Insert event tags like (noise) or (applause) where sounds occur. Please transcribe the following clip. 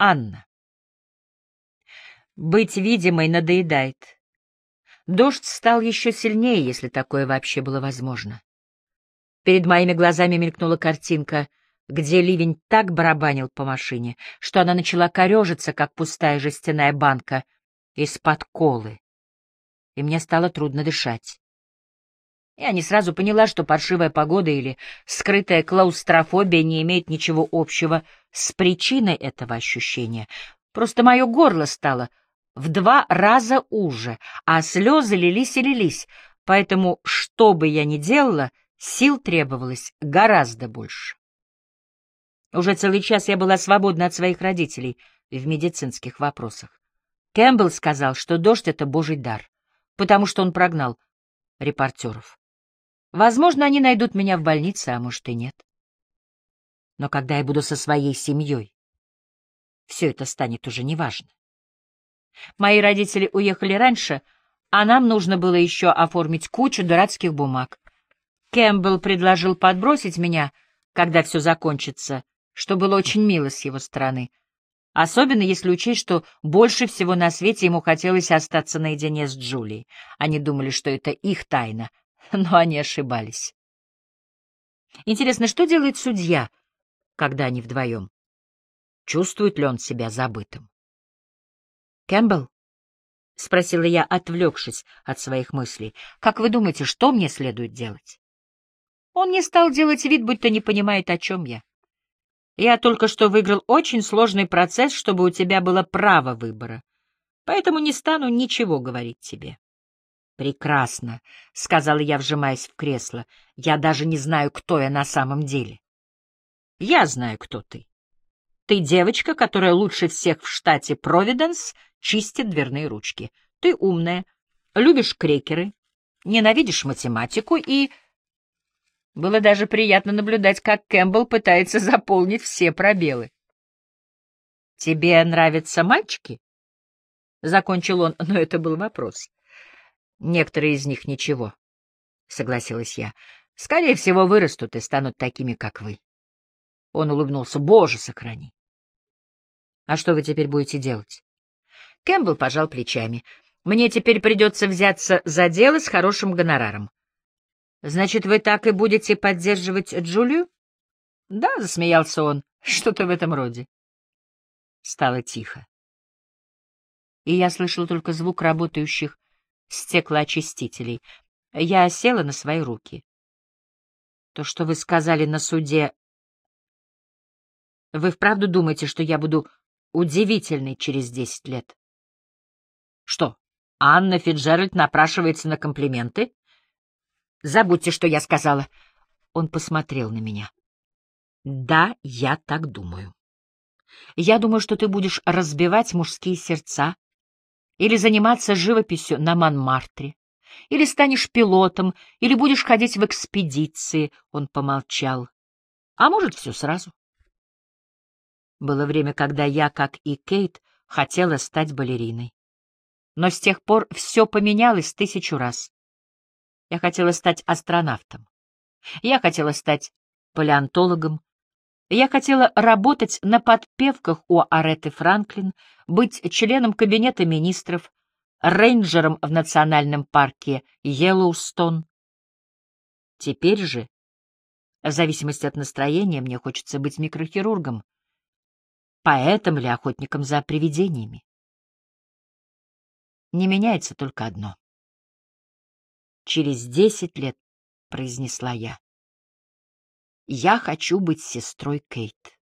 Анна. Быть видимой надоедает. Дождь стал еще сильнее, если такое вообще было возможно. Перед моими глазами мелькнула картинка, где ливень так барабанил по машине, что она начала корежиться, как пустая жестяная банка из-под колы, и мне стало трудно дышать. Я не сразу поняла, что паршивая погода или скрытая клаустрофобия не имеет ничего общего с причиной этого ощущения. Просто мое горло стало в два раза уже, а слезы лились и лились, поэтому, что бы я ни делала, сил требовалось гораздо больше. Уже целый час я была свободна от своих родителей в медицинских вопросах. Кэмпбелл сказал, что дождь — это божий дар, потому что он прогнал репортеров. Возможно, они найдут меня в больнице, а может и нет. Но когда я буду со своей семьей, все это станет уже неважно. Мои родители уехали раньше, а нам нужно было еще оформить кучу дурацких бумаг. Кэмпбелл предложил подбросить меня, когда все закончится, что было очень мило с его стороны, особенно если учесть, что больше всего на свете ему хотелось остаться наедине с Джулией. Они думали, что это их тайна, (laughs) но они ошибались. Интересно, что делает судья, когда они вдвоем? Чувствует ли он себя забытым? Кэмпбелл? — спросила я, отвлекшись от своих мыслей. — Как вы думаете, что мне следует делать? Он не стал делать вид, будто не понимает, о чем я. Я только что выиграл очень сложный процесс, чтобы у тебя было право выбора, поэтому не стану ничего говорить тебе. «Прекрасно», — сказала я, вжимаясь в кресло. «Я даже не знаю, кто я на самом деле». «Я знаю, кто ты. Ты девочка, которая лучше всех в штате Провиденс чистит дверные ручки. Ты умная, любишь крекеры, ненавидишь математику и...» Было даже приятно наблюдать, как Кэмпбелл пытается заполнить все пробелы. «Тебе нравятся мальчики?» — закончил он, но это был вопрос. Некоторые из них ничего, — согласилась я. Скорее всего, вырастут и станут такими, как вы. Он улыбнулся. Боже, сохрани. А что вы теперь будете делать? Кэмпбелл пожал плечами. Мне теперь придется взяться за дело с хорошим гонораром. Значит, вы так и будете поддерживать Джулию? Да, засмеялся он. Что-то в этом роде. Стало тихо. И я слышал только звук работающих стеклоочистителей. Я села на свои руки. То, что вы сказали на суде... Вы вправду думаете, что я буду удивительной через десять лет? Что, Анна Фиджеральд напрашивается на комплименты? Забудьте, что я сказала. Он посмотрел на меня. Да, я так думаю. Я думаю, что ты будешь разбивать мужские сердца, или заниматься живописью на Монмартре, или станешь пилотом, или будешь ходить в экспедиции, — он помолчал. А может, все сразу. Было время, когда я, как и Кейт, хотела стать балериной. Но с тех пор все поменялось тысячу раз. Я хотела стать астронавтом. Я хотела стать палеонтологом, я хотела работать на подпевках у Ареты Франклин, быть членом кабинета министров, рейнджером в национальном парке Йеллоустон. Теперь же, в зависимости от настроения, мне хочется быть микрохирургом, поэтом или охотником за привидениями. Не меняется только одно. Через десять лет, — произнесла я, я хочу быть сестрой Кейт.